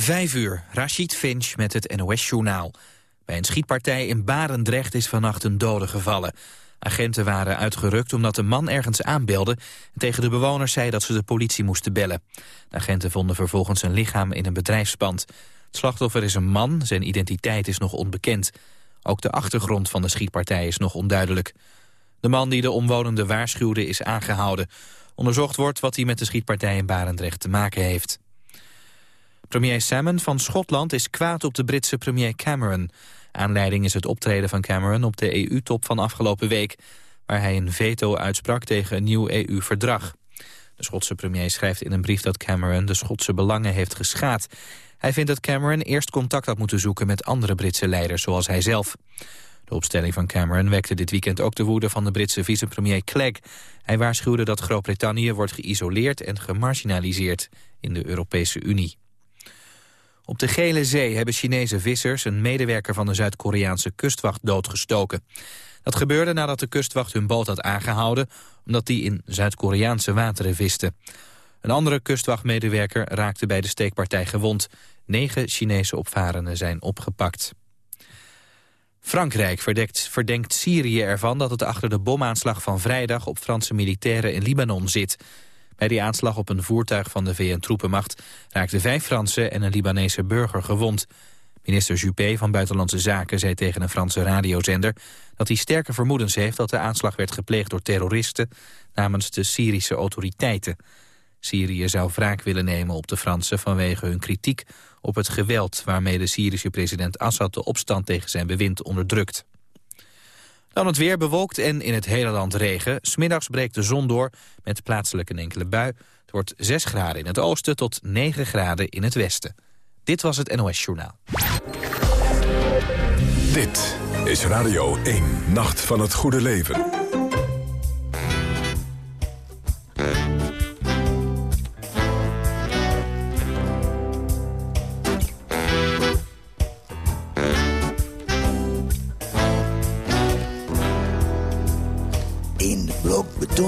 Vijf uur, Rashid Finch met het NOS-journaal. Bij een schietpartij in Barendrecht is vannacht een dode gevallen. Agenten waren uitgerukt omdat een man ergens aanbelde... en tegen de bewoners zei dat ze de politie moesten bellen. De agenten vonden vervolgens een lichaam in een bedrijfspand. Het slachtoffer is een man, zijn identiteit is nog onbekend. Ook de achtergrond van de schietpartij is nog onduidelijk. De man die de omwonenden waarschuwde is aangehouden. Onderzocht wordt wat hij met de schietpartij in Barendrecht te maken heeft. Premier Salmon van Schotland is kwaad op de Britse premier Cameron. Aanleiding is het optreden van Cameron op de EU-top van afgelopen week... waar hij een veto uitsprak tegen een nieuw EU-verdrag. De Schotse premier schrijft in een brief dat Cameron de Schotse belangen heeft geschaad. Hij vindt dat Cameron eerst contact had moeten zoeken met andere Britse leiders, zoals hij zelf. De opstelling van Cameron wekte dit weekend ook de woede van de Britse vicepremier Clegg. Hij waarschuwde dat Groot-Brittannië wordt geïsoleerd en gemarginaliseerd in de Europese Unie. Op de Gele Zee hebben Chinese vissers een medewerker van de Zuid-Koreaanse kustwacht doodgestoken. Dat gebeurde nadat de kustwacht hun boot had aangehouden... omdat die in Zuid-Koreaanse wateren viste. Een andere kustwachtmedewerker raakte bij de steekpartij gewond. Negen Chinese opvarenden zijn opgepakt. Frankrijk verdenkt, verdenkt Syrië ervan dat het achter de bomaanslag van vrijdag... op Franse militairen in Libanon zit... Bij die aanslag op een voertuig van de VN-troepenmacht raakten vijf Fransen en een Libanese burger gewond. Minister Juppé van Buitenlandse Zaken zei tegen een Franse radiozender dat hij sterke vermoedens heeft dat de aanslag werd gepleegd door terroristen namens de Syrische autoriteiten. Syrië zou wraak willen nemen op de Fransen vanwege hun kritiek op het geweld waarmee de Syrische president Assad de opstand tegen zijn bewind onderdrukt. Dan het weer bewolkt en in het hele land regen. Smiddags breekt de zon door met plaatselijk een enkele bui. Het wordt 6 graden in het oosten tot 9 graden in het westen. Dit was het NOS Journaal. Dit is Radio 1, Nacht van het Goede Leven.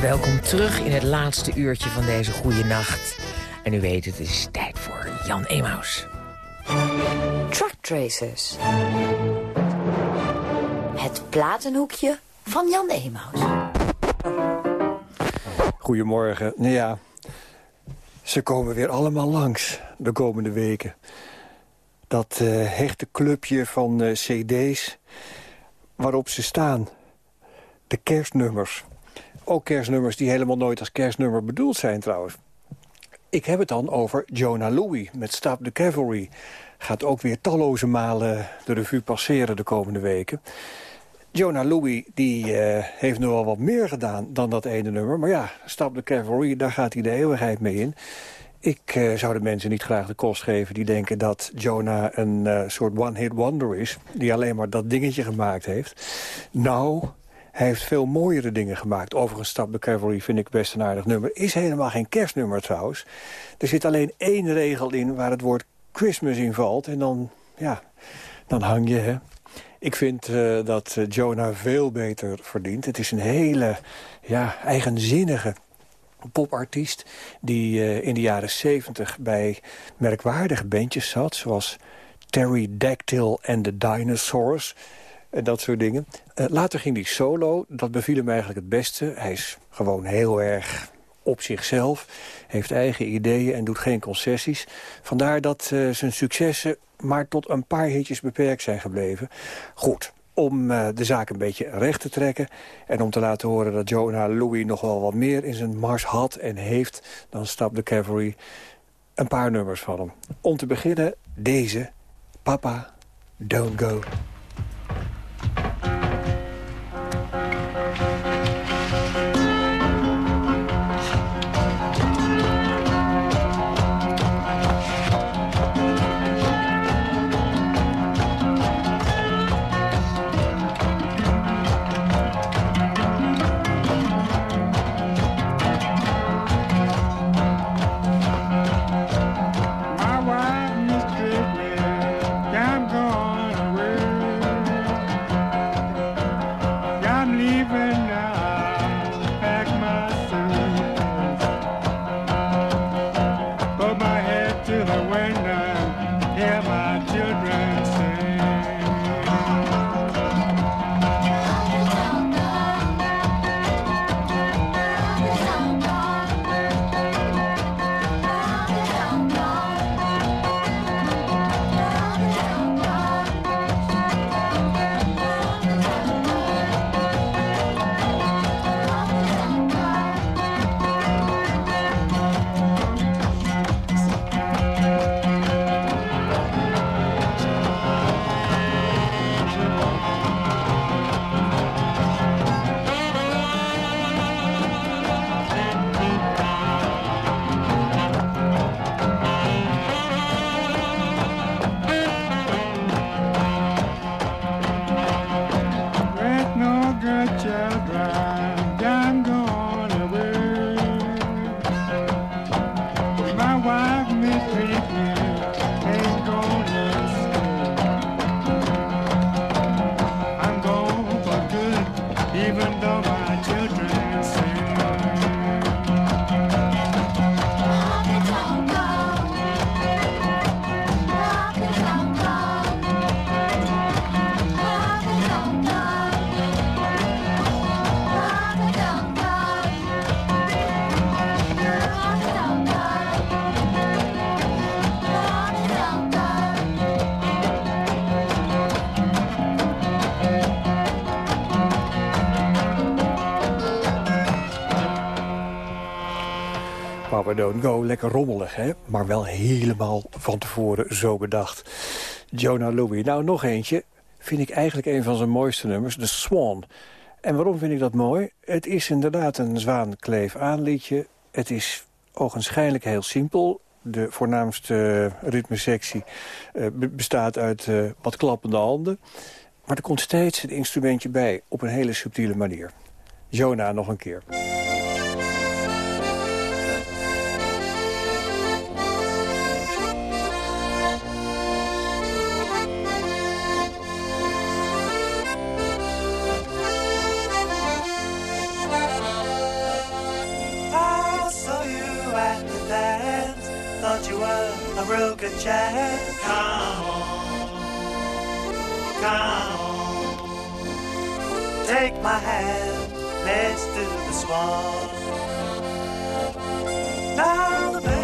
Welkom terug in het laatste uurtje van deze goede nacht. En u weet, het is tijd voor Jan Emaus. Truck Tracers. Het platenhoekje van Jan Emaus. Goedemorgen. Nou ja, ze komen weer allemaal langs de komende weken. Dat uh, hechte clubje van uh, cd's waarop ze staan. De kerstnummers. Ook kerstnummers die helemaal nooit als kerstnummer bedoeld zijn trouwens. Ik heb het dan over Jonah Louie met Stop the Cavalry. Gaat ook weer talloze malen de revue passeren de komende weken. Jonah Louie die, uh, heeft nog wel wat meer gedaan dan dat ene nummer. Maar ja, Stop the Cavalry, daar gaat hij de eeuwigheid mee in. Ik uh, zou de mensen niet graag de kost geven die denken dat Jonah een uh, soort one-hit wonder is. Die alleen maar dat dingetje gemaakt heeft. Nou, hij heeft veel mooiere dingen gemaakt. Overigens, Stap de Cavalry vind ik best een aardig nummer. Is helemaal geen kerstnummer trouwens. Er zit alleen één regel in waar het woord Christmas in valt. En dan, ja, dan hang je, hè. Ik vind uh, dat uh, Jonah veel beter verdient. Het is een hele ja, eigenzinnige popartiest... die uh, in de jaren 70 bij merkwaardige bandjes zat... zoals Terry Dactyl and the Dinosaurs en dat soort dingen. Uh, later ging hij solo, dat beviel hem eigenlijk het beste. Hij is gewoon heel erg op zichzelf. Heeft eigen ideeën en doet geen concessies. Vandaar dat uh, zijn successen maar tot een paar hitjes beperkt zijn gebleven. Goed, om uh, de zaak een beetje recht te trekken... en om te laten horen dat Jonah Louis nog wel wat meer in zijn mars had en heeft... dan stapt de Cavalry een paar nummers van hem. Om te beginnen deze, Papa, Don't Go. Thank you. Don't Go. Lekker rommelig, hè? Maar wel helemaal van tevoren zo bedacht. Jonah Louie. Nou, nog eentje. Vind ik eigenlijk een van zijn mooiste nummers. The Swan. En waarom vind ik dat mooi? Het is inderdaad een zwaankleef aanliedje. Het is ogenschijnlijk heel simpel. De voornaamste ritmesectie uh, bestaat uit uh, wat klappende handen. Maar er komt steeds een instrumentje bij op een hele subtiele manier. Jonah nog een keer. Chair. Come on, come on. Take my hand, let's do the swan. Now the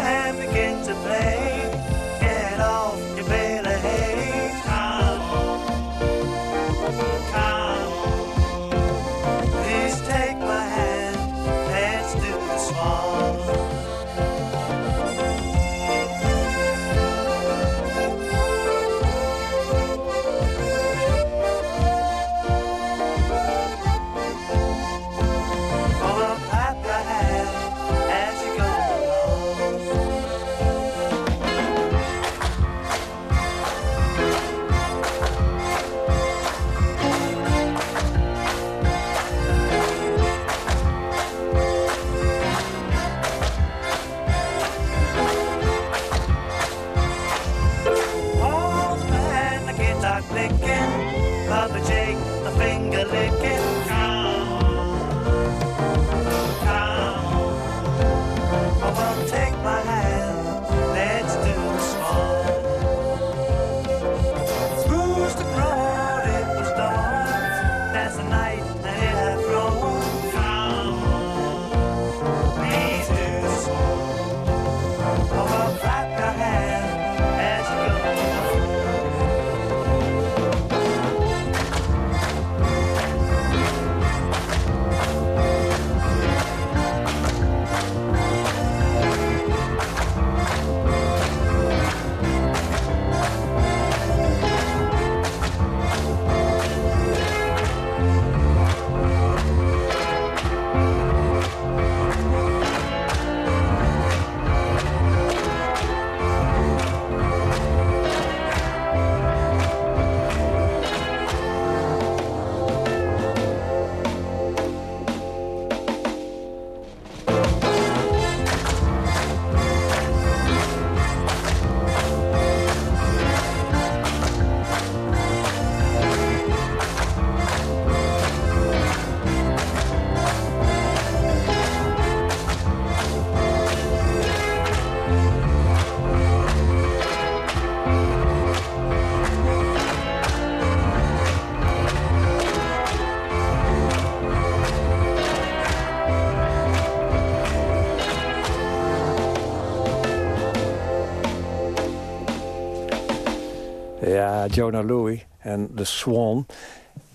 Ja, Jonah Louie en The Swan.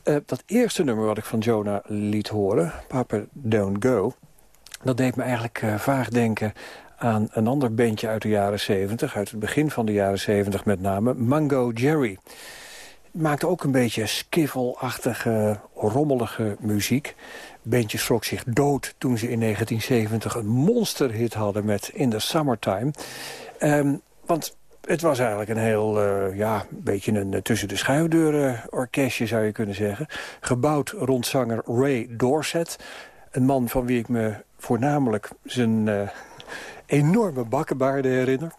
Eh, dat eerste nummer wat ik van Jonah liet horen, Papa Don't Go... dat deed me eigenlijk uh, vaag denken aan een ander bandje uit de jaren 70... uit het begin van de jaren 70 met name, Mango Jerry. Maakte ook een beetje skiffelachtige, rommelige muziek. Bandje schrok zich dood toen ze in 1970 een monsterhit hadden met In the Summertime. Um, want het was eigenlijk een heel, uh, ja, beetje een uh, tussen de schuifdeuren orkestje zou je kunnen zeggen. Gebouwd rond zanger Ray Dorset. Een man van wie ik me voornamelijk zijn enorme bakkenbaarden herinner.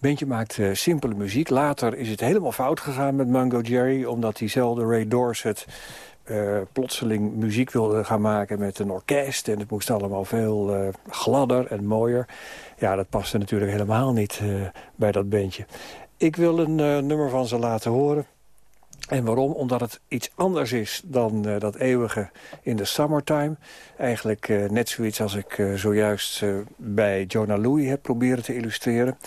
Bandje maakt simpele muziek. Later is het helemaal fout gegaan met Mango Jerry... omdat diezelfde Ray Dorset plotseling muziek wilde gaan maken met een orkest. En het moest allemaal veel gladder en mooier. Ja, dat paste natuurlijk helemaal niet uh, bij dat bandje. Ik wil een nummer van ze laten horen. En waarom? Omdat het iets anders is dan dat eeuwige in de summertime. Eigenlijk net zoiets als ik zojuist bij Jonah Louie heb proberen te illustreren.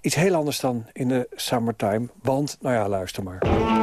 iets heel anders dan in de summertime. Want, nou ja, luister maar.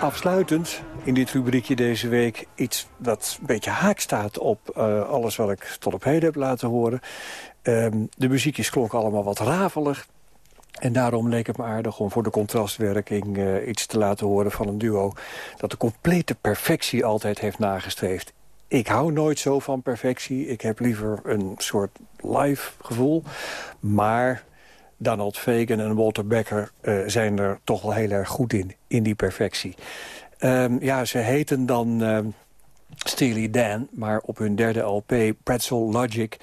Afsluitend in dit rubriekje deze week iets dat een beetje haak staat op uh, alles wat ik tot op heden heb laten horen. Um, de muziekjes klonken allemaal wat ravelig. En daarom leek het me aardig om voor de contrastwerking uh, iets te laten horen van een duo... dat de complete perfectie altijd heeft nagestreefd. Ik hou nooit zo van perfectie. Ik heb liever een soort live gevoel. Maar Donald Fagan en Walter Becker uh, zijn er toch wel heel erg goed in, in die perfectie. Um, ja, ze heten dan uh, Steely Dan, maar op hun derde LP, Pretzel Logic...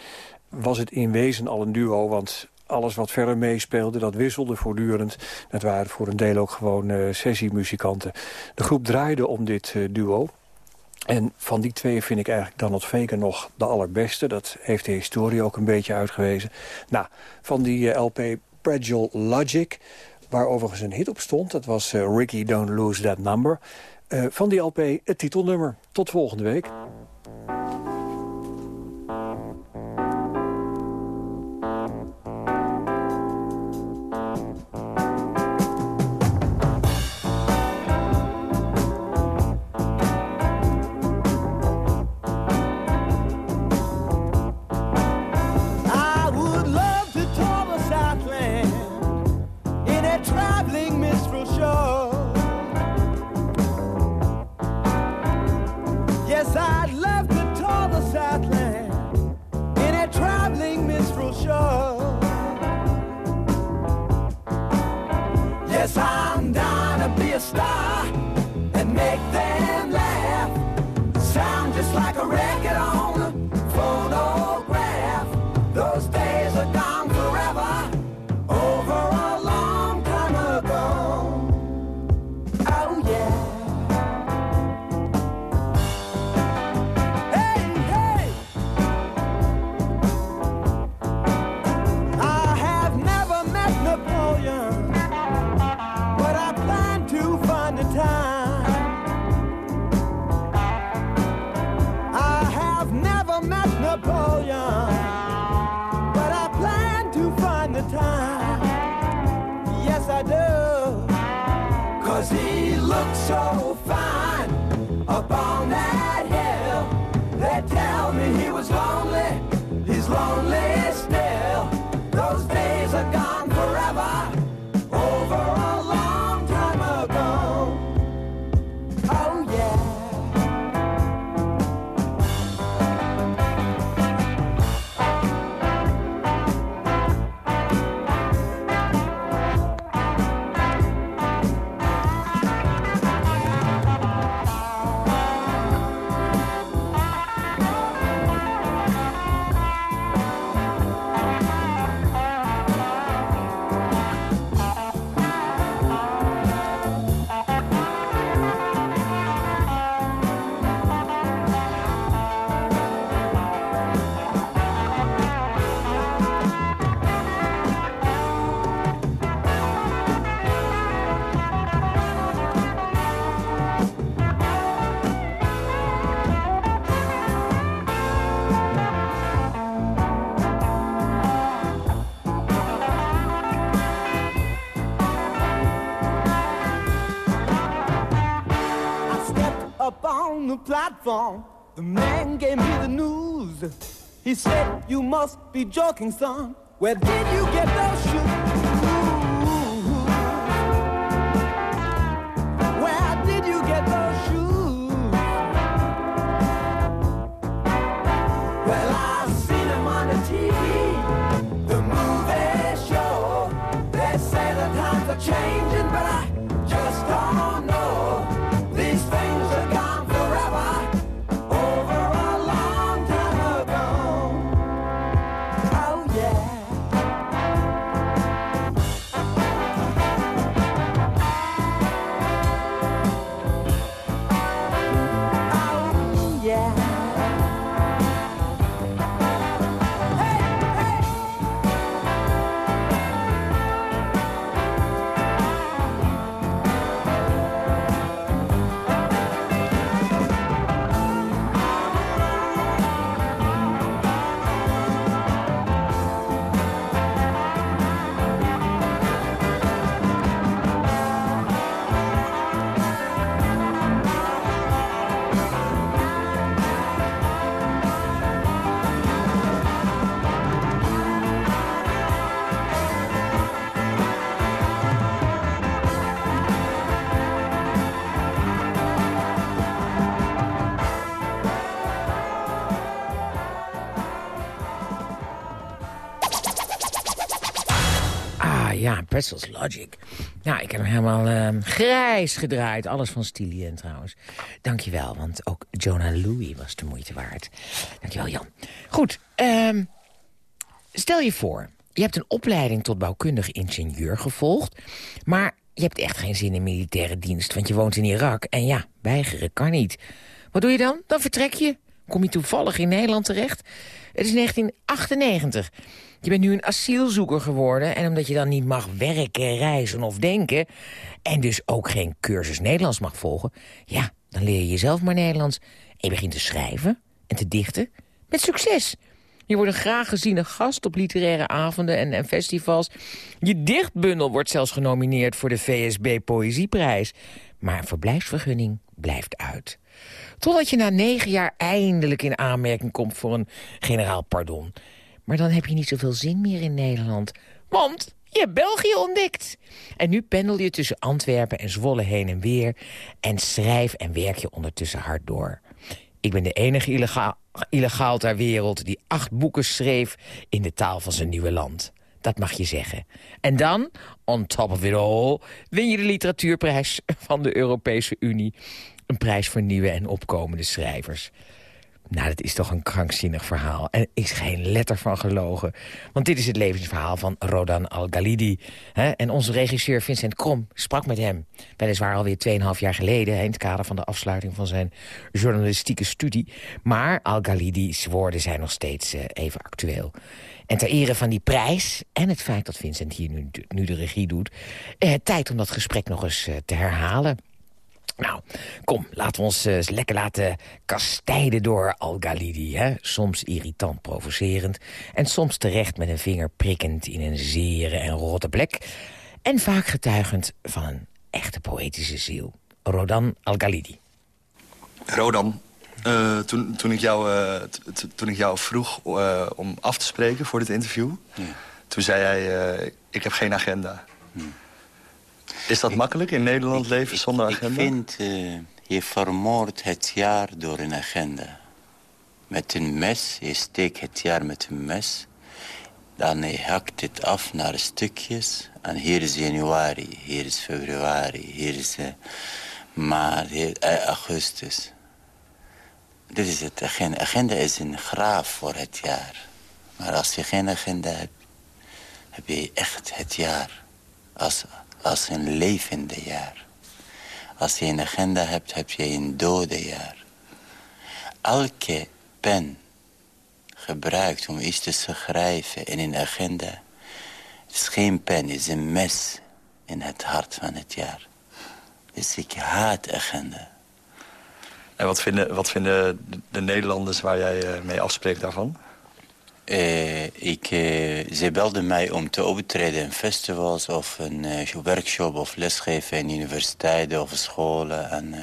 was het in wezen al een duo, want alles wat verder meespeelde, dat wisselde voortdurend. Dat waren voor een deel ook gewoon uh, sessiemuzikanten. De groep draaide om dit uh, duo. En van die twee vind ik eigenlijk Donald Fagan nog de allerbeste. Dat heeft de historie ook een beetje uitgewezen. Nou, van die uh, LP Fragile Logic, waar overigens een hit op stond... dat was Ricky Don't Lose That Number... van die LP het titelnummer. Tot volgende week. 手 the man gave me the news. He said, You must be joking, son. Where did you get those shoes? Pretzels Logic. Nou, ik heb hem helemaal ehm, grijs gedraaid. Alles van Stilien trouwens. Dankjewel, want ook Jonah Louis was de moeite waard. Dankjewel, Jan. Goed, ehm, stel je voor... je hebt een opleiding tot bouwkundig ingenieur gevolgd... maar je hebt echt geen zin in militaire dienst... want je woont in Irak en ja, weigeren kan niet. Wat doe je dan? Dan vertrek je. Kom je toevallig in Nederland terecht? Het is 1998. Je bent nu een asielzoeker geworden... en omdat je dan niet mag werken, reizen of denken... en dus ook geen cursus Nederlands mag volgen... ja, dan leer je jezelf maar Nederlands. En je begint te schrijven en te dichten. Met succes. Je wordt een graag geziene gast op literaire avonden en, en festivals. Je dichtbundel wordt zelfs genomineerd voor de VSB Poëzieprijs. Maar een verblijfsvergunning blijft uit. Totdat je na negen jaar eindelijk in aanmerking komt voor een generaal pardon. Maar dan heb je niet zoveel zin meer in Nederland. Want je hebt België ontdekt. En nu pendel je tussen Antwerpen en Zwolle heen en weer... en schrijf en werk je ondertussen hard door. Ik ben de enige illegaal, ter wereld die acht boeken schreef... in de taal van zijn nieuwe land. Dat mag je zeggen. En dan, on top of it all, win je de literatuurprijs van de Europese Unie. Een prijs voor nieuwe en opkomende schrijvers. Nou, dat is toch een krankzinnig verhaal. En is geen letter van gelogen. Want dit is het levensverhaal van Rodan Al-Ghalidi. En onze regisseur Vincent Krom sprak met hem. Weliswaar alweer 2,5 jaar geleden... in het kader van de afsluiting van zijn journalistieke studie. Maar Al-Ghalidi's woorden zijn nog steeds eh, even actueel. En ter ere van die prijs en het feit dat Vincent hier nu, nu de regie doet... Eh, tijd om dat gesprek nog eens eh, te herhalen... Nou, kom, laten we ons uh, lekker laten kastijden door Al-Ghalidi. Hè? Soms irritant provocerend en soms terecht met een vinger prikkend in een zere en rotte plek. En vaak getuigend van een echte poëtische ziel. Rodan Al-Ghalidi. Rodan, uh, toen, toen, ik jou, uh, toen ik jou vroeg om af te spreken voor dit interview... Ja. toen zei jij, ik heb geen agenda. Hm. Is dat makkelijk in Nederland leven zonder agenda? Ik vind, uh, je vermoordt het jaar door een agenda. Met een mes, je steekt het jaar met een mes. Dan je hakt het af naar stukjes. En hier is januari, hier is februari, hier is uh, maart, hier, uh, augustus. Dit is het agenda. Agenda is een graaf voor het jaar. Maar als je geen agenda hebt, heb je echt het jaar als als een levende jaar. Als je een agenda hebt, heb je een dode jaar. Elke pen gebruikt om iets te schrijven in een agenda... is geen pen, is een mes in het hart van het jaar. Dus ik haat agenda. En wat vinden, wat vinden de Nederlanders waar jij eh, mee afspreekt daarvan? Uh, ik, uh, ze belden mij om te optreden in festivals of een uh, workshop of lesgeven in universiteiten of scholen. En,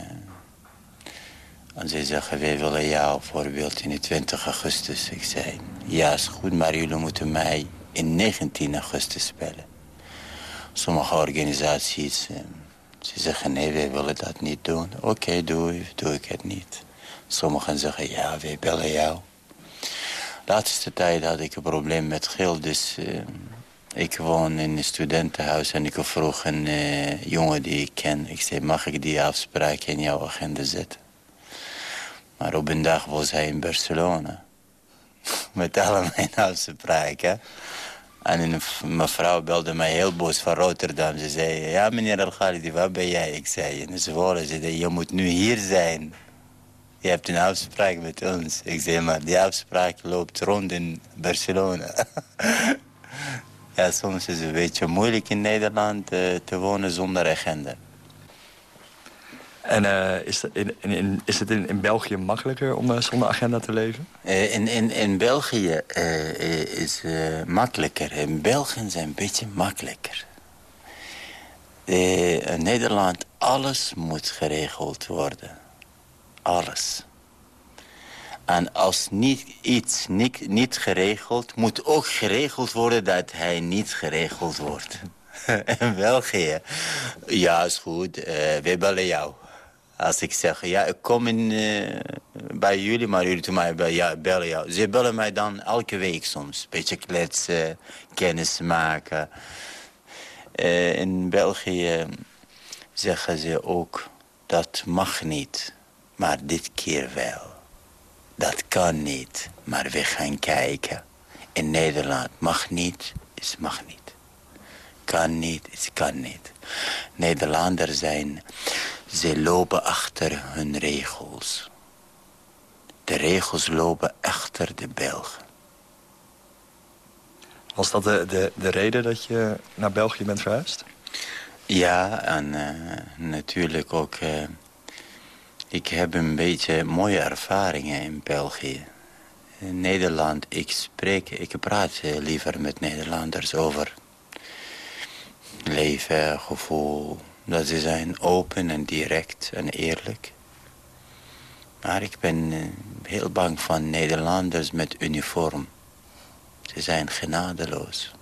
en ze zeggen, wij willen jou bijvoorbeeld in de 20 augustus. Ik zei, ja is goed, maar jullie moeten mij in 19 augustus spelen. Sommige organisaties, ze zeggen, nee, wij willen dat niet doen. Oké, okay, doe, doe ik het niet. Sommigen zeggen, ja, wij bellen jou laatste tijd had ik een probleem met geld. Dus uh, ik woon in een studentenhuis en ik vroeg een uh, jongen die ik ken. Ik zei, mag ik die afspraak in jouw agenda zetten? Maar op een dag was hij in Barcelona. Met alle mijn afspraken. En een mevrouw belde mij heel boos van Rotterdam. Ze zei, ja meneer El waar ben jij? Ik zei, in Zwolle. Ze zei, je moet nu hier zijn je hebt een afspraak met ons. Ik zeg maar, die afspraak loopt rond in Barcelona. ja, soms is het een beetje moeilijk in Nederland uh, te wonen zonder agenda. En uh, is, in, in, is het in, in België makkelijker om uh, zonder agenda te leven? in België is het makkelijker. In België zijn een beetje makkelijker. in Nederland, alles moet geregeld worden alles. En als niet iets niet, niet geregeld, moet ook geregeld worden dat hij niet geregeld wordt. in België, ja is goed, uh, we bellen jou. Als ik zeg, ja, ik kom in, uh, bij jullie, maar jullie doen mij bij, ja, bellen jou. Ze bellen mij dan elke week soms. Beetje kletsen, kennis maken. Eh, in België zeggen ze ook dat mag niet, maar dit keer wel. Dat kan niet, maar we gaan kijken. In Nederland mag niet, is mag niet. Kan niet, is kan niet. Nederlanders zijn, ze lopen achter hun regels. De regels lopen achter de Belgen. Was dat de, de, de reden dat je naar België bent verhuisd? Ja, en eh, natuurlijk ook... eh, ik heb een beetje mooie ervaringen in België. In Nederland, ik spreek, ik praat liever met Nederlanders over leven, gevoel. Dat ze zijn open en direct en eerlijk. Maar ik ben eh, heel bang van Nederlanders met uniform. Ze zijn genadeloos.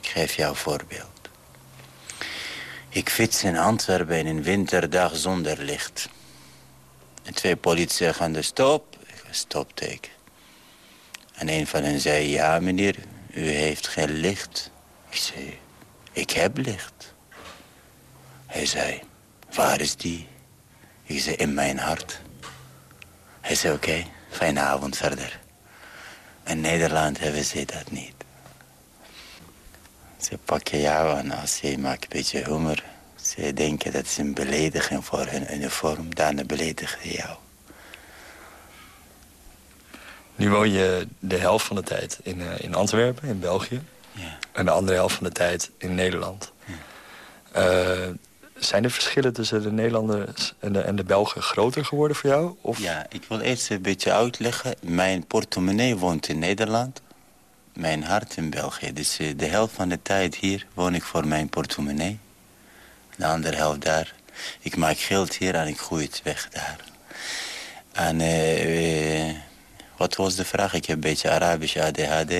Ik geef jou een voorbeeld. Ik fiets in Antwerpen in een winterdag zonder licht. En twee de stop. Ik ga stopteken. En een van hen zei, ja meneer, u heeft geen licht. Ik zei, ik heb licht. Hij zei, waar is die? Ik zei, in mijn hart. Hij zei, oké, fijne avond verder. In Nederland hebben ze dat niet. Ze pakken jou aan als je maakt een beetje humor. Ze denken dat is een belediging voor hun uniform. Daarna beledigen ze jou. Nu woon je de helft van de tijd in, eh, in Antwerpen, in België. Ja. En de andere helft van de tijd in Nederland. Eh, zijn de verschillen tussen de Nederlanders en de, en de Belgen groter geworden voor jou? Of? Ja, ik wil eerst een beetje uitleggen. Mijn portemonnee woont in Nederland. Mijn hart in België. Dus eh, de helft van de tijd hier woon ik voor mijn portemonnee. De andere helft daar. Ik maak geld hier en ik gooi het weg daar. En eh, eh, wat was de vraag? Ik heb een beetje Arabisch ADHD.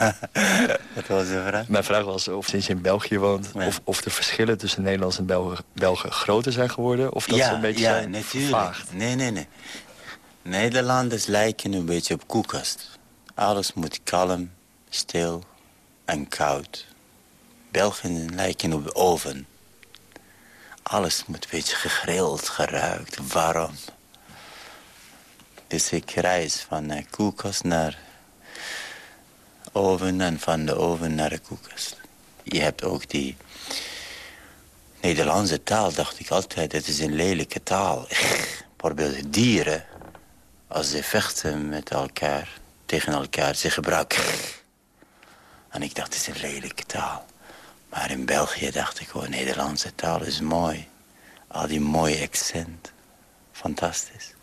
wat was de vraag? Mijn vraag was of sinds je in België woont... Ja. Of, of de verschillen tussen Nederlanders en Belgen, Belgen groter zijn geworden... of dat ja, ze een beetje ja, zijn natuurlijk. vervaagd. Nee, nee, nee. Nederlanders lijken een beetje op koelkast. Alles moet kalm, stil en koud. Belgen lijken op de oven. Alles moet een beetje gegrild, geruikt, warm. Dus ik reis van de koelkast naar oven en van de oven naar de koelkast. Je hebt ook die Nederlandse taal, dacht ik altijd, het is een lelijke taal. Bijvoorbeeld dieren, als ze vechten met elkaar, tegen elkaar, ze gebruiken. En ik dacht, het is een lelijke taal. Maar in België dacht ik, oh, Nederlandse taal is mooi. Al die mooie accent. Fantastisch.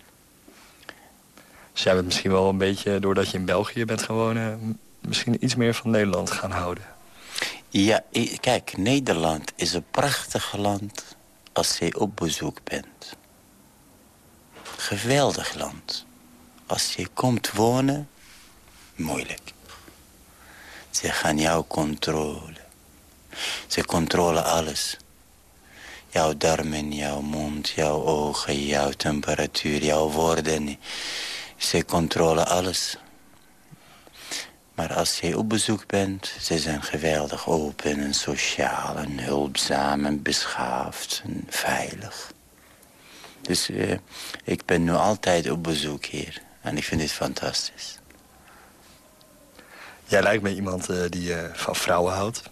Dus jij bent misschien wel een beetje, doordat je in België bent gaan wonen... m- misschien iets meer van Nederland gaan houden. Ja, kijk, Nederland is een prachtig land als je op bezoek bent. Geweldig land. Als je komt wonen, moeilijk. Ze gaan jou controleren. Ze controleren alles. Jouw darmen, jouw mond, jouw ogen, jouw temperatuur, jouw woorden. Ze controleren alles. Maar als je op bezoek bent, ze zijn geweldig open en sociaal en hulpzaam en beschaafd en veilig. Dus eh, ik ben nu altijd op bezoek hier en ik vind dit fantastisch. Jij lijkt me iemand eh, die eh, van vrouwen houdt.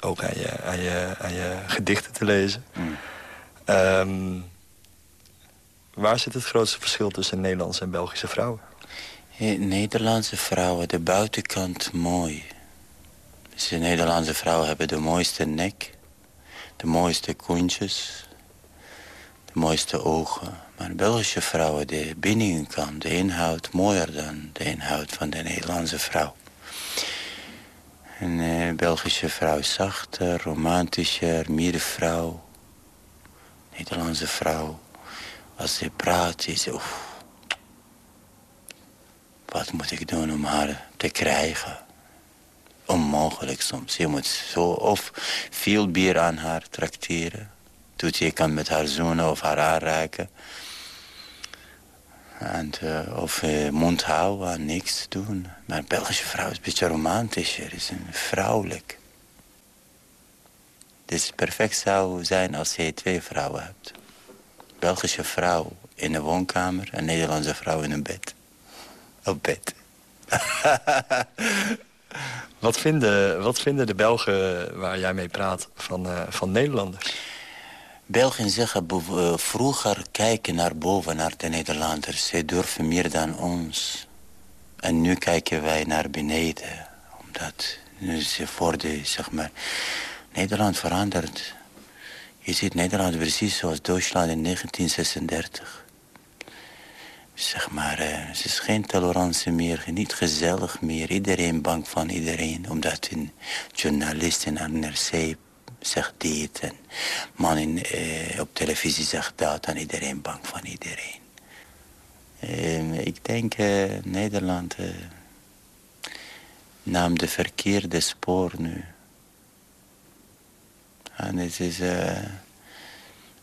Ook aan je, aan je, aan je gedichten te lezen. Mm. Ehm, waar zit het grootste verschil tussen Nederlandse en Belgische vrouwen? Nederlandse vrouwen, de buitenkant mooi. Dus de Nederlandse vrouwen hebben de mooiste nek, de mooiste koentjes, de mooiste ogen. Maar Belgische vrouwen, de binnenkant, de inhoud mooier dan de inhoud van de Nederlandse vrouw. Een eh, Belgische vrouw zachter, romantischer, meer vrouw. Nederlandse vrouw, als ze praat, is ze... wat moet ik doen om haar te krijgen? Onmogelijk soms. Je moet zo of veel bier aan haar trakteren. Doet je kan met haar zoenen of haar aanraken. Eh, of eh, mond houden en niks doen. Maar Belgische vrouw is een beetje romantischer. Is een vrouwelijk. Dus perfect zou zijn als je twee vrouwen hebt. Belgische vrouw in een woonkamer... en Nederlandse vrouw in een bed. Op bed. Wat vinden, wat vinden de Belgen waar jij mee praat van, eh, van Nederlanders? Belgen zeggen eh, vroeger kijken naar boven, naar de Nederlanders. Ze durven meer dan ons. En nu kijken wij naar beneden. Omdat nu ze voor zeg maar... Nederland verandert. Je ziet Nederland precies zoals Duitsland in 1936. Zeg maar, eh, het is geen tolerantie meer, niet gezellig meer. Iedereen bang van iedereen. Omdat een journalist in NRC zegt dit. En man in, eh, op televisie zegt dat. En iedereen bang van iedereen. Eh, ik denk eh, Nederland eh, nam de verkeerde spoor nu. En het is...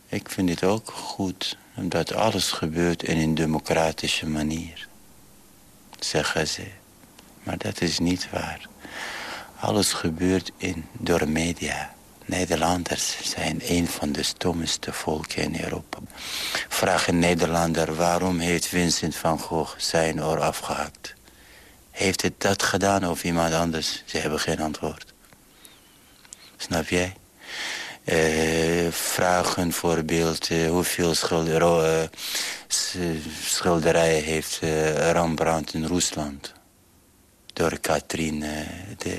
ik vind het ook goed, omdat alles gebeurt in een democratische manier. Zeggen ze. Maar dat is niet waar. Alles gebeurt in, door media. Nederlanders zijn een van de stomste volken in Europa. Vraag een Nederlander waarom heeft Vincent van Gogh zijn oor afgehakt. Heeft het dat gedaan of iemand anders? Ze hebben geen antwoord. Snap jij? Eh, vraag een voorbeeld eh, hoeveel schilder, eh, s- schilderijen heeft eh, Rembrandt in Rusland door Katrien eh, de,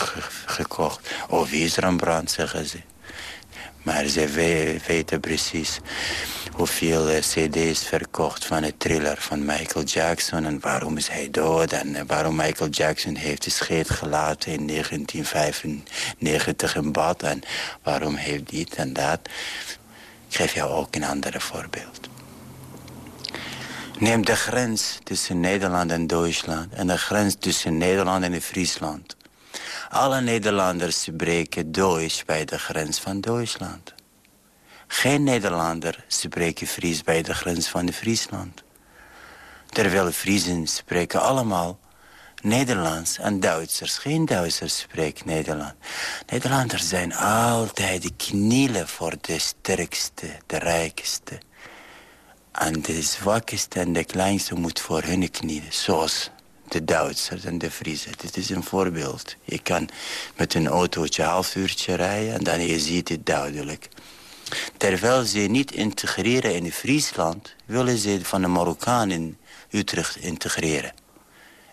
ge- gekocht. Of is Rembrandt, zeggen ze. Maar ze we- weten precies hoeveel eh, cd's verkocht van het thriller van Michael Jackson... en waarom is hij dood en eh, waarom Michael Jackson heeft de scheet gelaten in 1995 in bad... en waarom heeft dit en dat. Ik geef jou ook een ander voorbeeld. Neem de grens tussen Nederland en Duitsland... en de grens tussen Nederland en Friesland. Alle Nederlanders spreken Duits bij de grens van Duitsland. Geen Nederlander spreekt Fries bij de grens van Friesland. Terwijl Friesen spreken allemaal Nederlands en Duitsers. Geen Duitsers spreken Nederland. Nederlanders zijn altijd de knielen voor de sterkste, de rijkste. En de zwakste en de kleinste moet voor hun knielen. Zoals de Duitsers en de Friesen. Dit is een voorbeeld. Je kan met een autootje een half uurtje rijden en dan je ziet het duidelijk. Terwijl ze niet integreren in Friesland... willen ze van de Marokkaan in Utrecht integreren.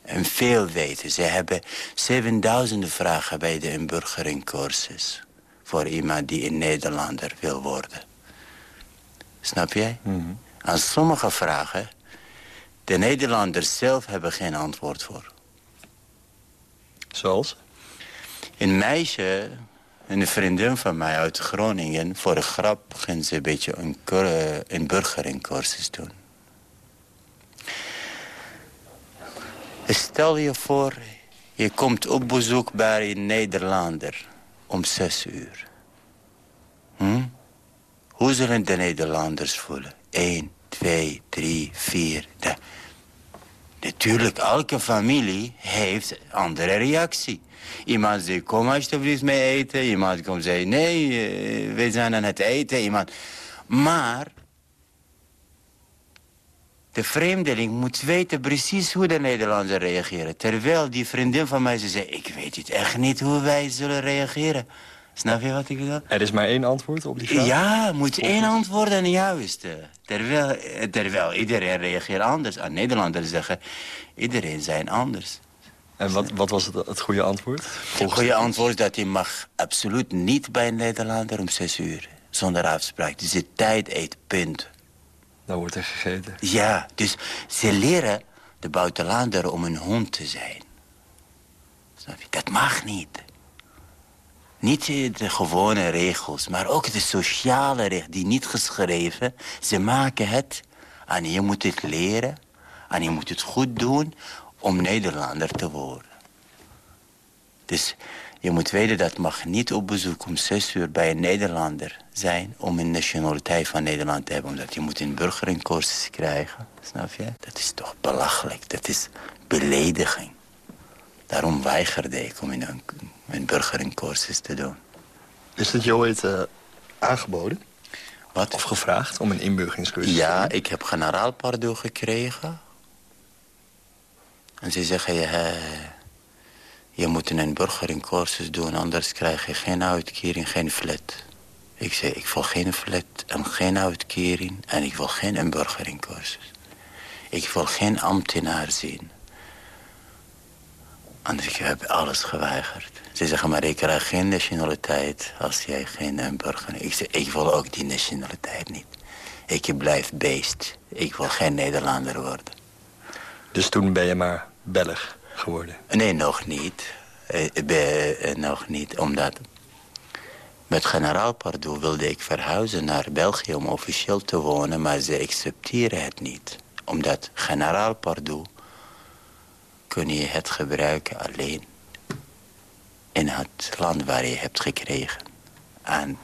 En veel weten. Ze hebben 7000 vragen bij de inburgeringcursus... voor iemand die een Nederlander wil worden. Snap jij? Aan sommige vragen... de Nederlanders zelf hebben geen antwoord voor. Zoals? Een meisje, een vriendin van mij uit Groningen... voor de grap ging ze een beetje een, cur- een burgeringcursus doen. Stel je voor, je komt op bezoek bij een Nederlander om zes uur. Hm? Hoe zullen de Nederlanders voelen? Eén, twee, drie, vier. Da- Natuurlijk, elke familie heeft een andere reactie. Iemand zegt, kom alsjeblieft mee eten. Iemand komt zeggen, nee, eh, we zijn aan het eten. Iemand... Maar de vreemdeling moet weten precies hoe de Nederlanders reageren. Terwijl die vriendin van mij ze zei, ik weet het echt niet hoe wij zullen reageren. Snap je wat ik bedoel? Er is maar één antwoord op die vraag? Ja, moet één antwoord en juiste. Terwijl, eh, terwijl iedereen reageert anders. En Nederlanders zeggen, iedereen zijn anders. En wat, wat was het, het goede antwoord? Het goede antwoord is dat je mag absoluut niet bij een Nederlander om zes uur. Zonder afspraak. Dus de tijd eet, punt. Dan wordt er gegeten. Ja, dus ze leren de buitenlander om een hond te zijn. Snap je? Dat mag niet. Niet de gewone regels, maar ook de sociale regels, die niet geschreven. Ze maken het en je moet het leren en je moet het goed doen om Nederlander te worden. Dus je moet weten dat mag niet op bezoek om zes uur bij een Nederlander zijn... om een nationaliteit van Nederland te hebben. Omdat je moet een burgeringcursus krijgen. Snap je? Dat is toch belachelijk. Dat is belediging. Daarom weigerde ik om een, een burgeringcursus te doen. Is dat je ooit eh, aangeboden? Wat? Of gevraagd om een inburgeringscursus te Ja, doen? ik heb generaal pardon gekregen. En ze zeggen, je, je moet een inburgeringcursus doen... anders krijg je geen uitkering, geen flat. Ik zei, ik wil geen flat en geen uitkering... en ik wil geen inburgeringcursus. Ik wil geen ambtenaar zien. En ik heb alles geweigerd. Ze zeggen, maar ik krijg geen nationaliteit als jij geen inburgering... Ik zeg, ik wil ook die nationaliteit niet. Ik blijf beest. Ik wil geen Nederlander worden. Dus toen ben je maar Belg geworden. Nee, nog niet. Eh, be- eh, nog niet, omdat... Met generaal Pardoel wilde ik verhuizen naar België om officieel te wonen... maar ze accepteren het niet. Omdat generaal Pardoel kun je het gebruiken alleen in het land waar je hebt gekregen. En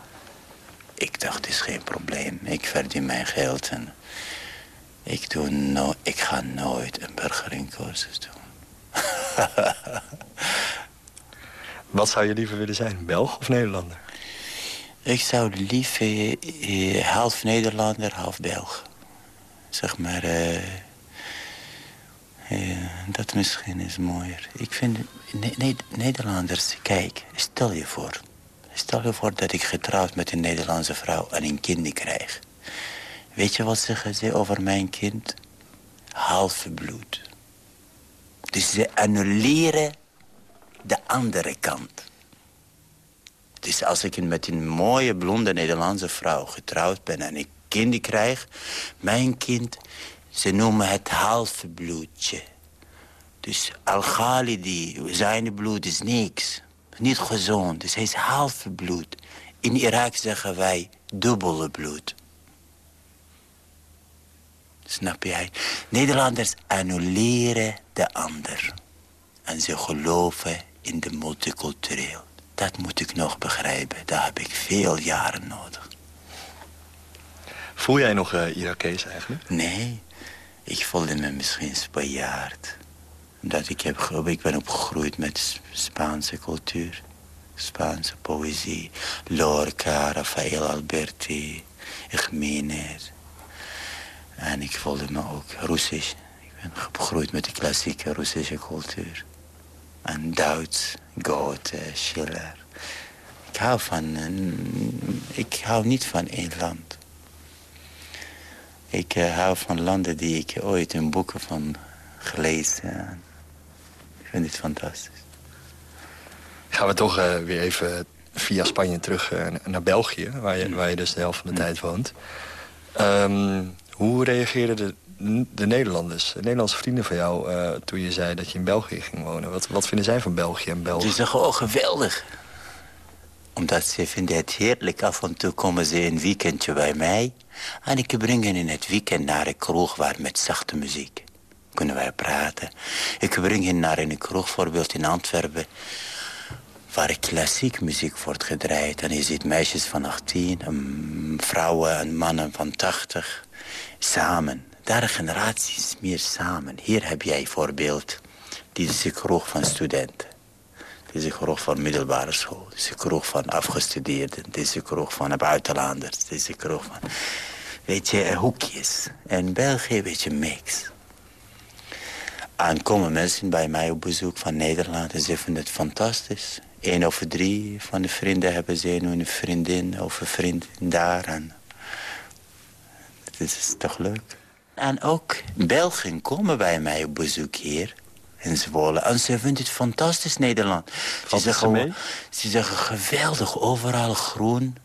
ik dacht, het is geen probleem. Ik verdien mijn geld en ik, doe no ik ga nooit een burgeringcursus doen. Wat zou je liever willen zijn, Belg of Nederlander? Ik zou liever eh, half Nederlander, half Belg. Zeg maar, eh, eh, dat misschien is mooier. Ik vind Ne- Ne- Nederlanders, kijk, stel je voor. Stel je voor dat ik getrouwd met een Nederlandse vrouw en een kind krijg. Weet je wat ze over mijn kind? Halve bloed. Dus ze annuleren de andere kant. Dus als ik met een mooie blonde Nederlandse vrouw getrouwd ben en ik kind krijg, mijn kind, ze noemen het halve bloedje. Dus Al-Ghali, die, zijn bloed is niks. Niet gezond, dus hij is halve bloed. In Irak zeggen wij dubbele bloed. Snap jij? Nederlanders annuleren de ander. En ze geloven in de multicultureel. Dat moet ik nog begrijpen. Daar heb ik veel jaren nodig. Voel jij nog eh Irakees eigenlijk? Nee, ik voelde me misschien Spanjaard. Omdat ik, heb, ik ben opgegroeid met Spaanse cultuur. Spaanse poëzie. Lorca, Rafael Alberti, Jiménez. En ik voelde me ook Russisch. Ik ben opgegroeid met de klassieke Russische cultuur. En Duits, Goethe, Schiller. Ik hou van... Ik hou niet van één land. Ik eh, hou van landen die ik ooit in boeken van gelezen. Vind het fantastisch. Gaan we toch eh, weer even via Spanje terug eh, naar België, waar je, waar je dus de helft van de tijd woont. Ehm, hoe reageerden de, de Nederlanders, de Nederlandse vrienden van jou, eh, toen je zei dat je in België ging wonen? Wat, wat vinden zij van België en België? Ze zeggen, oh geweldig. Omdat ze vinden het heerlijk. Af en toe komen ze een weekendje bij mij. En ik breng hen in het weekend naar een kroeg waar met zachte muziek. Kunnen wij praten. Ik breng hen naar een kroeg, bijvoorbeeld in Antwerpen. Waar klassiek muziek wordt gedraaid. En je ziet meisjes van 18, mm, vrouwen en mannen van 80. Samen. Daar generaties meer samen. Hier heb jij voorbeeld. Dit is de kroeg van studenten. Dit is de kroeg van middelbare school. Dit is de kroeg van afgestudeerden. Dit is de kroeg van buitenlanders. Dit is de kroeg van... Weet je, hoekjes. En België een beetje mix. En komen mensen bij mij op bezoek van Nederland en ze vinden het fantastisch. Eén of drie van de vrienden hebben ze nu een vriendin of een vriend daar. En het is toch leuk. En ook Belgen komen bij mij op bezoek hier in Zwolle. En ze vinden het fantastisch Nederland. Ze ze zeggen, mee? ze zeggen geweldig, overal groen.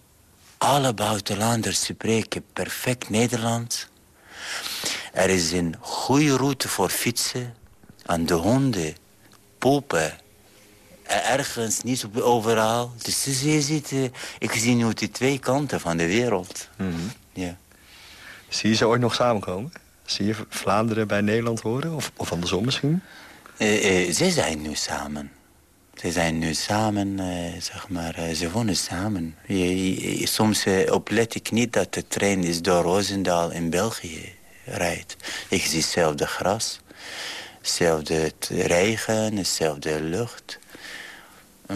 Alle buitenlanders spreken perfect Nederlands. Er is een goede route voor fietsen. En de honden poepen ergens, niet overal. Dus je ziet, eh, ik zie nu de twee kanten van de wereld. Ja. Zie je ze ooit nog samenkomen? Zie je Vlaanderen bij Nederland horen? Of, of andersom misschien? Eh, eh, ze zijn nu samen. Ze zijn nu samen, eh, zeg maar, eh, ze wonen samen. Je, je- soms eh, oplet ik niet dat de trein is door Roosendaal in België rijdt. Ik zie hetzelfde gras, hetzelfde regen, hetzelfde lucht.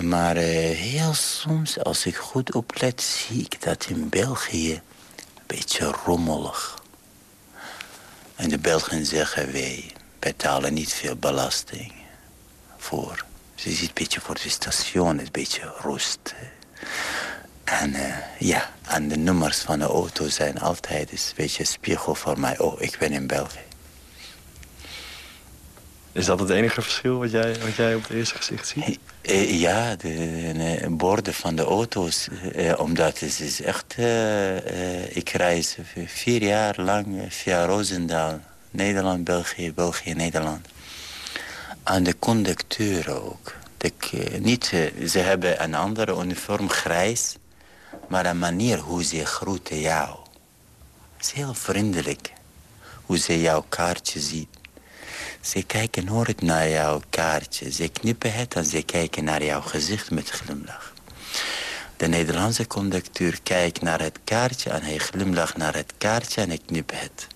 Maar eh, heel soms, als ik goed oplet, zie ik dat in België een beetje rommelig. En de Belgen zeggen, wij betalen niet veel belasting voor. Ze ziet een beetje voor de station, een beetje rust. En eh, ja, en de nummers van de auto zijn altijd een beetje spiegel voor mij. Oh, ik ben in België. Is dat het enige verschil wat jij, wat jij op het eerste gezicht ziet? Eh, ja, de, borden van de auto's. eh, omdat het is echt... eh, ik reis vier jaar lang via Roosendaal. Nederland, België, België, Nederland. Aan de conducteuren ook. De, niet, ze hebben een andere uniform, grijs. Maar een manier hoe ze groeten jou. Is heel vriendelijk. Hoe ze jouw kaartje ziet. Ze kijken nooit naar jouw kaartje. Ze knippen het en ze kijken naar jouw gezicht met glimlach. De Nederlandse conducteur kijkt naar het kaartje en hij glimlacht naar het kaartje en hij knipt het.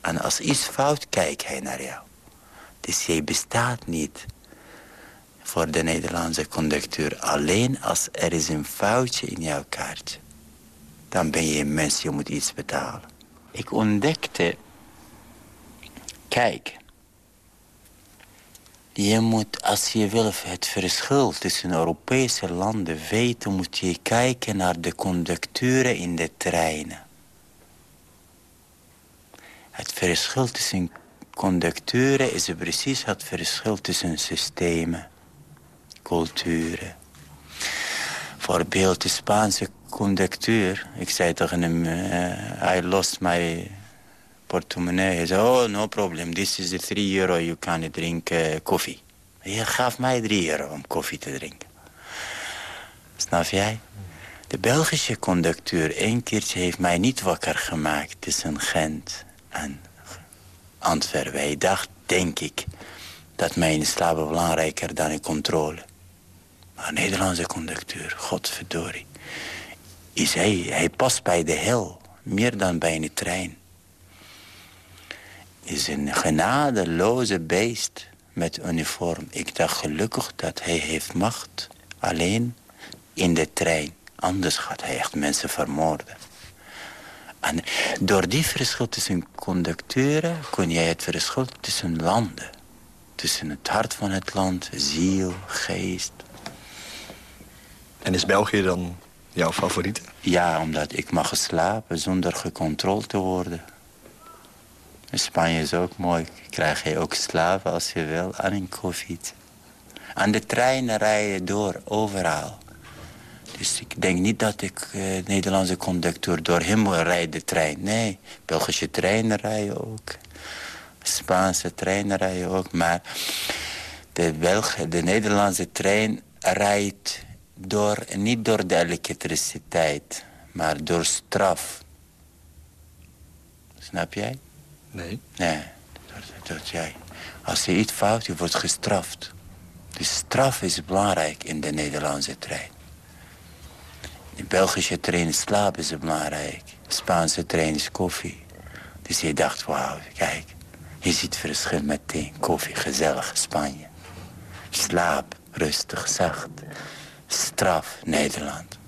En als iets fout, kijkt hij naar jou. Dus jij bestaat niet voor de Nederlandse conducteur. Alleen als er is een foutje in jouw kaartje. Dan ben je een mens, je moet iets betalen. Ik ontdekte... Kijk, je moet, als je wil het verschil tussen Europese landen weten... moet je kijken naar de conducteuren in de treinen. Het verschil tussen conducteuren is precies het verschil tussen systemen, culturen. Voorbeeld de Spaanse conducteur. Ik zei tegen hem, uh, I lost my portemonnee. Hij zei, oh, no problem, this is the 3 euro, you can drink uh, koffie. Je gaf mij 3 euro om koffie te drinken. Snap jij? De Belgische conducteur één keertje heeft mij niet wakker gemaakt tussen Gent en Antwerpen. Hij dacht, denk ik, dat mijn slapen belangrijker dan een controle. Een Nederlandse conducteur, godverdorie. Is hij, hij past bij de hel, meer dan bij een trein. Is een genadeloze beest met uniform. Ik dacht gelukkig dat hij heeft macht. Alleen in de trein. Anders gaat hij echt mensen vermoorden. En door die verschil tussen conducteuren... kon jij het verschil tussen landen. Tussen het hart van het land, ziel, geest. En is België dan jouw favoriete? Ja, omdat ik mag slapen zonder gecontroleerd te worden. In Spanje is ook mooi. Krijg je ook slapen als je wil aan een koffie. En de treinen rijden door, overal. Dus ik denk niet dat ik uh, Nederlandse conducteur door hem rijd de trein. Nee, Belgische treinen rijden ook. Spaanse treinen rijden ook. Maar de, de Nederlandse trein rijdt door, niet door de elektriciteit, maar door straf. Snap jij? Nee. Nee, dat, dat jij. Als je iets fout, je wordt gestraft. Dus straf is belangrijk in de Nederlandse trein. De Belgische trein slaap is belangrijk. De Spaanse trein is koffie. Dus je dacht, wauw, kijk. Je ziet verschil meteen. Koffie, gezellig, Spanje. Slaap, rustig, zacht. Straf, Nederland.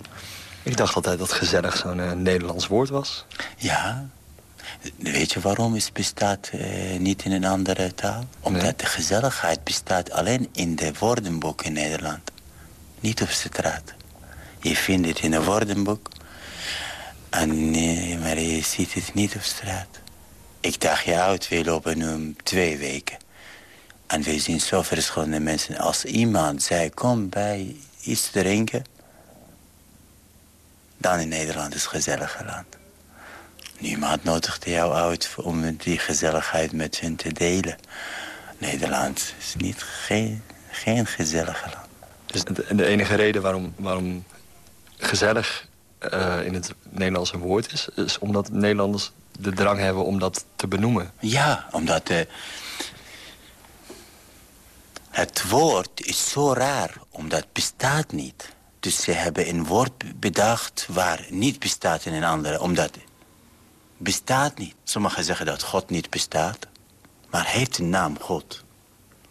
Ik dacht altijd dat gezellig zo'n uh, Nederlands woord was. Ja. Weet je waarom het bestaat uh, niet in een andere taal? Omdat nee. de gezelligheid bestaat alleen in de woordenboek in Nederland. Niet op straat. Je vindt het in een woordenboek. En, nee, maar je ziet het niet op straat. Ik dacht, je oud, we lopen nu om twee weken. En we zien zo verschillende mensen. Als iemand zei, kom bij iets drinken... dan in Nederland is het gezellig land. Niemand nodigde jou uit om die gezelligheid met hen te delen. Nederland is niet, geen, geen gezellig land. Dus de, de enige reden waarom, waarom gezellig uh, in het Nederlands een woord is... is omdat Nederlanders de drang hebben om dat te benoemen. Ja, omdat uh, het woord is zo raar, omdat bestaat niet. Dus ze hebben een woord bedacht waar niet bestaat in een andere. Omdat bestaat niet. Sommigen zeggen dat God niet bestaat. Maar heeft een naam God.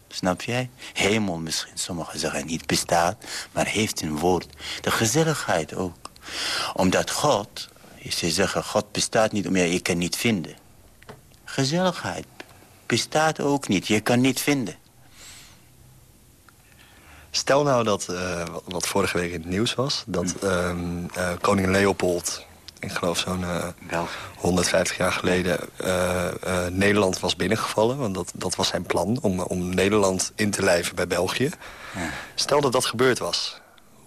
Snap jij? Hemel misschien, sommigen zeggen niet bestaat, maar heeft een woord. De gezelligheid ook. Omdat God, ze zeggen God bestaat niet omdat je kan niet vinden. Gezelligheid bestaat ook niet, je kan niet vinden. Stel nou dat, eh, wat- vorige week in het nieuws was... dat ehm, eh, koning Leopold, ik geloof zo'n eh, 150 jaar geleden... eh, eh, Nederland was binnengevallen. Want dat, dat was zijn plan, om, om Nederland in te lijven bij België. Stel dat dat gebeurd was.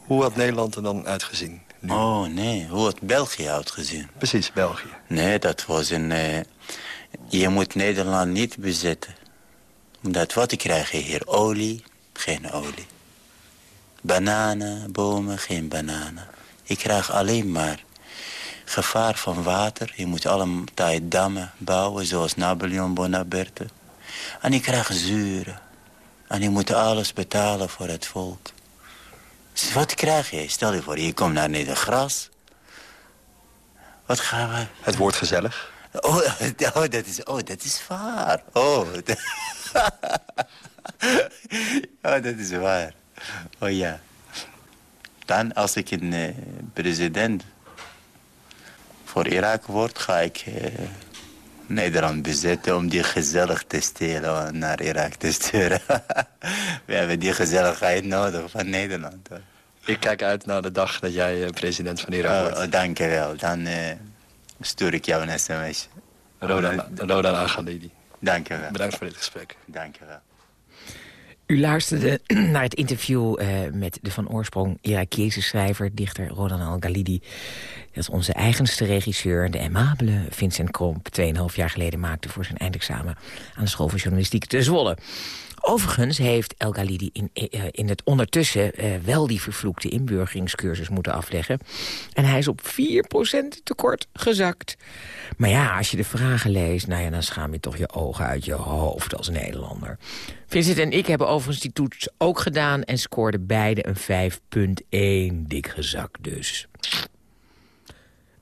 Hoe had Nederland er dan uitgezien? Oh nee, hoe het België uitgezien. Precies, België. Nee, dat was een... eh, je moet Nederland niet bezetten. Omdat wat krijg je hier? Olie, geen olie. Bananen, bomen, geen bananen. Je krijgt alleen maar gevaar van water. Je moet allemaal dammen bouwen, zoals Napoleon Bonaparte. En je krijgt zuren. En je moet alles betalen voor het volk. Dus wat krijg je? Stel je voor, je komt naar Nederland gras. Wat gaan we... Het wordt gezellig. Oh, oh, dat, is, oh dat is waar. Oh, dat, oh, dat is waar. Oh ja. Dan, als ik een eh, president voor Irak word, ga ik eh, Nederland bezetten om die gezellig te stelen en naar Irak te sturen. We hebben die gezelligheid nodig van Nederland. hoor. Ik kijk uit naar de dag dat jij eh, president van Irak Oh, wordt. oh, dank je wel. Dan eh, stuur ik jou een sms. Rodan. Dank je wel. Bedankt voor dit gesprek. Dank je wel. U luisterde naar het interview eh, met de van oorsprong Irakese schrijver, dichter Rodan Al-Ghalidi. Dat onze eigenste regisseur, de aimabele Vincent Kromp, 2,5 jaar geleden maakte voor zijn eindexamen aan de School voor Journalistiek te Zwolle. Overigens heeft El Ghalidi in, eh, in het ondertussen eh, wel die vervloekte inburgeringscursus moeten afleggen. En hij is op 4% tekort gezakt. Maar ja, als je de vragen leest, nou ja, dan schaam je toch je ogen uit je hoofd als Nederlander. Vincent en ik hebben overigens die toets ook gedaan en scoorden beide een 5,1. Dik gezakt dus.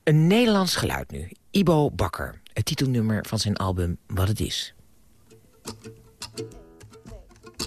Een Nederlands geluid nu. Ibo Bakker. Het titelnummer van zijn album Wat het is.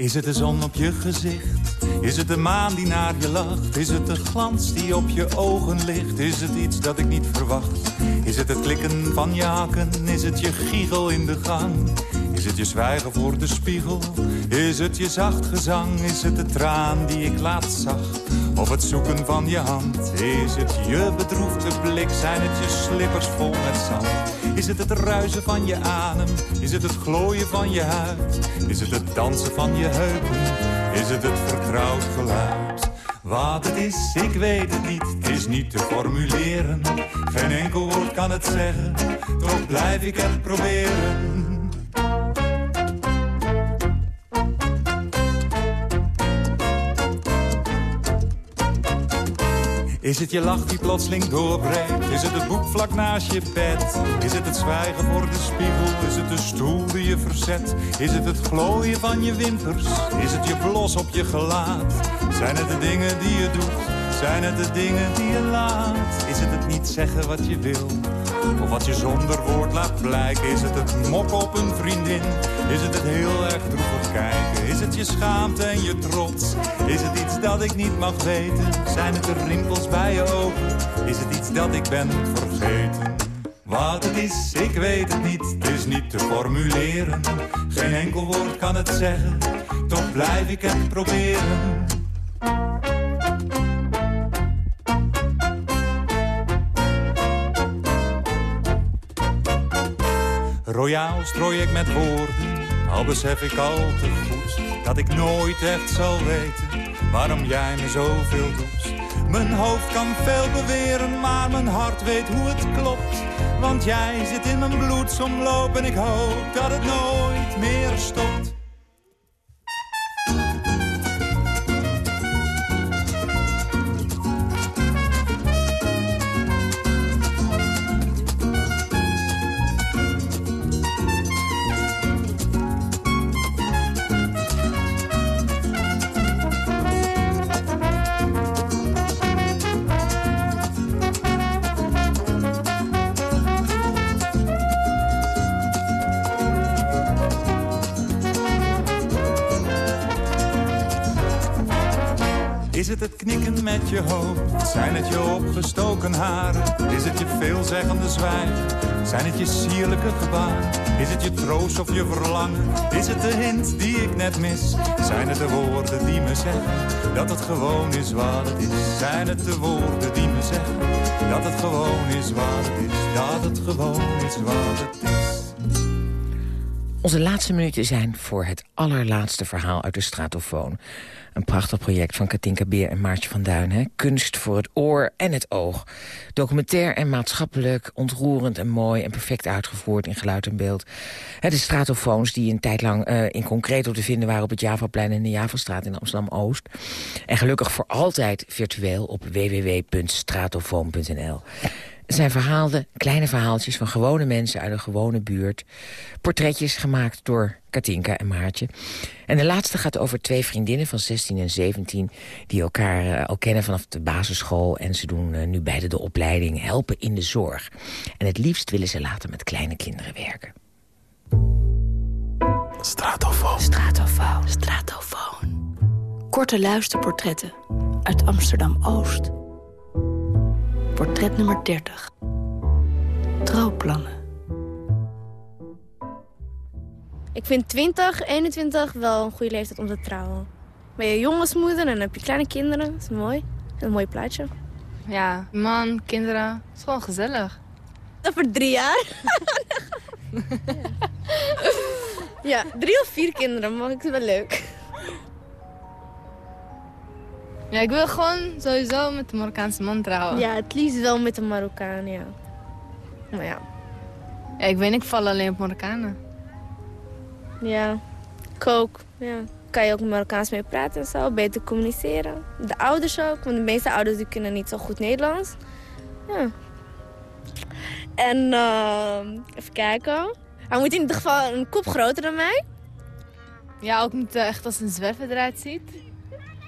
Is het de zon op je gezicht? Is het de maan die naar je lacht? Is het de glans die op je ogen ligt? Is het iets dat ik niet verwacht? Is het het klikken van je hakken? Is het je giegel in de gang? Is het je zwijgen voor de spiegel? Is het je zacht gezang? Is het de traan die ik laatst zag? Of het zoeken van je hand? Is het je bedroefde blik? Zijn het je slippers vol met zand? Is het het ruizen van je adem? Is het het glooien van je huid? Is het het dansen van je heupen? Is het het vertrouwd geluid? Wat het is, ik weet het niet, het is niet te formuleren. Geen enkel woord kan het zeggen, toch blijf ik het proberen. Is het je lach die plotseling doorbreekt? Is het het boek vlak naast je bed? Is het het zwijgen voor de spiegel? Is het de stoel die je verzet? Is het het glooien van je wimpers? Is het je blos op je gelaat? Zijn het de dingen die je doet? Zijn het de dingen die je laat? Zeggen wat je wil? Of wat je zonder woord laat blijken? Is het het mok op een vriendin? Is het het heel erg droevig kijken? Is het je schaamte en je trots? Is het iets dat ik niet mag weten? Zijn het de rimpels bij je ogen? Is het iets dat ik ben vergeten? Wat het is, ik weet het niet, het is niet te formuleren. Geen enkel woord kan het zeggen, toch blijf ik het proberen. Royaal strooi ik met woorden, al besef ik al te goed dat ik nooit echt zal weten waarom jij me zoveel doet. Mijn hoofd kan veel beweren, maar mijn hart weet hoe het klopt. Want jij zit in mijn bloedsomloop en ik hoop dat het nooit meer stopt. Je sierlijke gebaren? Is het je troost of je verlangen? Is het de hint die ik net mis? Zijn het de woorden die me zeggen dat het gewoon is wat het is? Zijn het de woorden die me zeggen dat het gewoon is wat het is? Dat het gewoon is wat het is. Onze laatste minuten zijn voor het allerlaatste verhaal uit de Stratofoon. Een prachtig project van Katinka Beer en Maartje van Duin. Hè? Kunst voor het oor en het oog. Documentair en maatschappelijk, ontroerend en mooi... en perfect uitgevoerd in geluid en beeld. De stratofoons die een tijd lang uh, in concreto te vinden waren... op het Javaplein en de Javastraat in Amsterdam-Oost. En gelukkig voor altijd virtueel op www.stratofoon.nl. Het zijn verhaalde, kleine verhaaltjes van gewone mensen uit een gewone buurt. Portretjes gemaakt door Katinka en Maartje. En de laatste gaat over twee vriendinnen van 16 en 17... die elkaar uh, al kennen vanaf de basisschool. En ze doen uh, nu beide de opleiding Helpen in de Zorg. En het liefst willen ze later met kleine kinderen werken. Stratofoon. Stratofoon. Stratofoon. Korte luisterportretten uit Amsterdam-Oost. Portret nummer 30. Trouwplannen. Ik vind 20, 21 wel een goede leeftijd om te trouwen. Ben je jongensmoeder en dan heb je kleine kinderen. Dat is mooi. Een mooi plaatje. Ja, man, kinderen. Het is gewoon gezellig. Over drie jaar? ja, drie of vier kinderen, maar ik vind het wel leuk. Ja, ik wil gewoon sowieso met een Marokkaanse man trouwen. Ja, het liefst wel met een Marokkaan, ja. Maar ja. Ja, ik weet niet, ik val alleen op Marokkanen. Ja, ik ook. Ja. Kan je ook Marokkaans mee praten en zo, beter communiceren. De ouders ook, want de meeste ouders die kunnen niet zo goed Nederlands. Ja. En uh, even kijken. Hij moet in ieder geval een kop groter dan mij. Ja, ook niet uh, echt als een zwerver eruit ziet.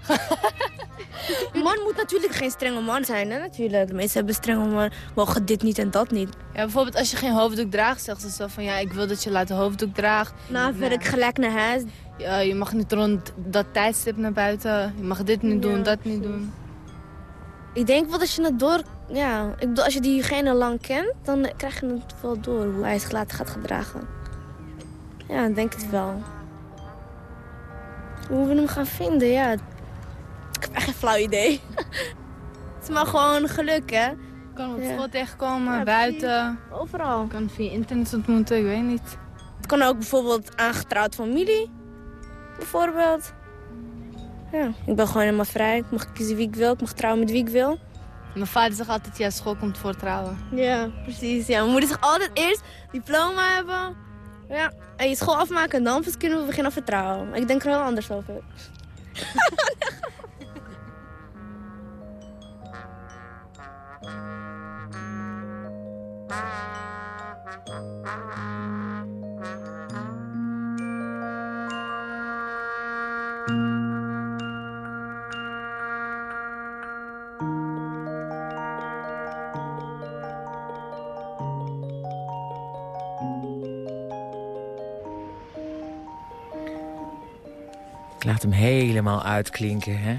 man moet natuurlijk geen strenge man zijn, hè, natuurlijk. De meesten hebben strenge man, mogen dit niet en dat niet. Ja, bijvoorbeeld als je geen hoofddoek draagt, zegt ze zo van... ja, ik wil dat je later hoofddoek draagt. Nou, wil ik gelijk naar huis. Ja, je mag niet rond dat tijdstip naar buiten. Je mag dit niet doen, ja, dat niet doen. Ik denk wel dat je het door... Ja, ik bedoel, als je diegene lang kent, dan krijg je het wel door hoe hij zich later gaat gedragen. Ja, ik denk het wel. Hoe we hem gaan vinden, ja, ik heb echt geen flauw idee. het is maar gewoon geluk, hè? Je kan op school tegenkomen, ja, buiten. Overal. Je kan via internet ontmoeten, ik weet niet. Het kan ook bijvoorbeeld aangetrouwd familie. Bijvoorbeeld. Ja, ik ben gewoon helemaal vrij. Ik mag kiezen wie ik wil. Ik mag trouwen met wie ik wil. Mijn vader zegt altijd, ja, school komt voor trouwen. Ja, precies. Ja. Mijn moeder zegt altijd eerst diploma hebben. Ja, en je school afmaken en dan kunnen we beginnen vertrouwen. Ik denk er heel anders over. Ik laat hem helemaal uitklinken, hè?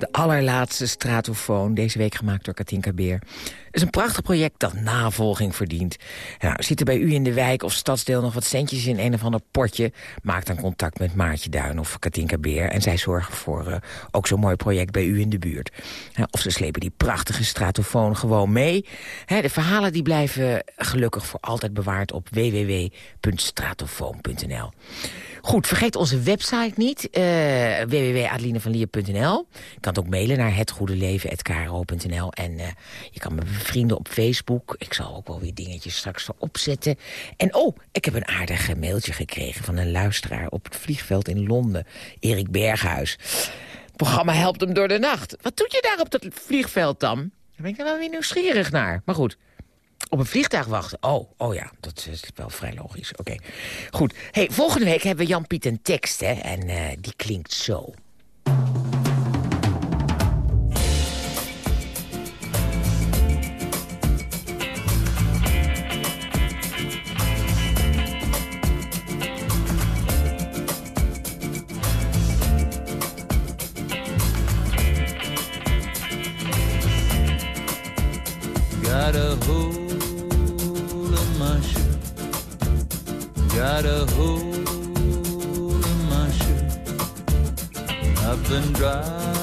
De allerlaatste stratofoon, deze week gemaakt door Katinka Beer. Is een prachtig project dat navolging verdient. Nou, zit er bij u in de wijk of stadsdeel nog wat centjes in een of ander potje? Maak dan contact met Maartje Duin of Katinka Beer. En zij zorgen voor uh, ook zo'n mooi project bij u in de buurt. Of ze slepen die prachtige stratofoon gewoon mee. De verhalen die blijven gelukkig voor altijd bewaard op www.stratofoon.nl. Goed, vergeet onze website niet. Uh, www.adelinevanlier.nl Je kan het ook mailen naar hetgoedeleven.kro.nl En uh, je kan me vrienden op Facebook. Ik zal ook wel weer dingetjes straks erop zetten. En oh, ik heb een aardig mailtje gekregen van een luisteraar op het vliegveld in Londen. Erik Berghuis. Het programma helpt hem door de nacht. Wat doet je daar op dat vliegveld dan? Daar ben ik er wel weer nieuwsgierig naar. Maar goed, op een vliegtuig wachten. Oh, oh ja, dat is wel vrij logisch. Oké, goed. Hey, volgende week hebben we Jan-Piet een tekst, hè. En uh, die klinkt zo. got a hole in my shoe. I've been driving.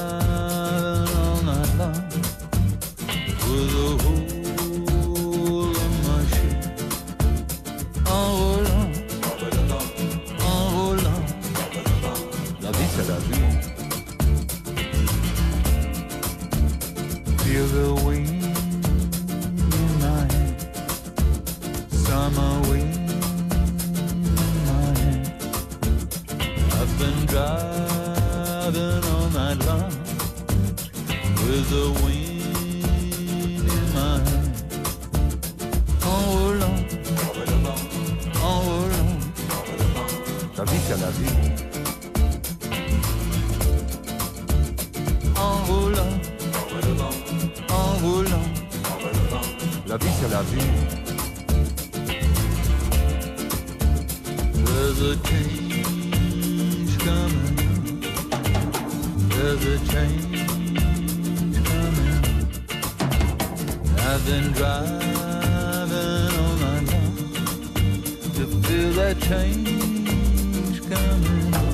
vie, c'est. There's a change coming. There's a change coming. I've been driving all night long to feel that change coming.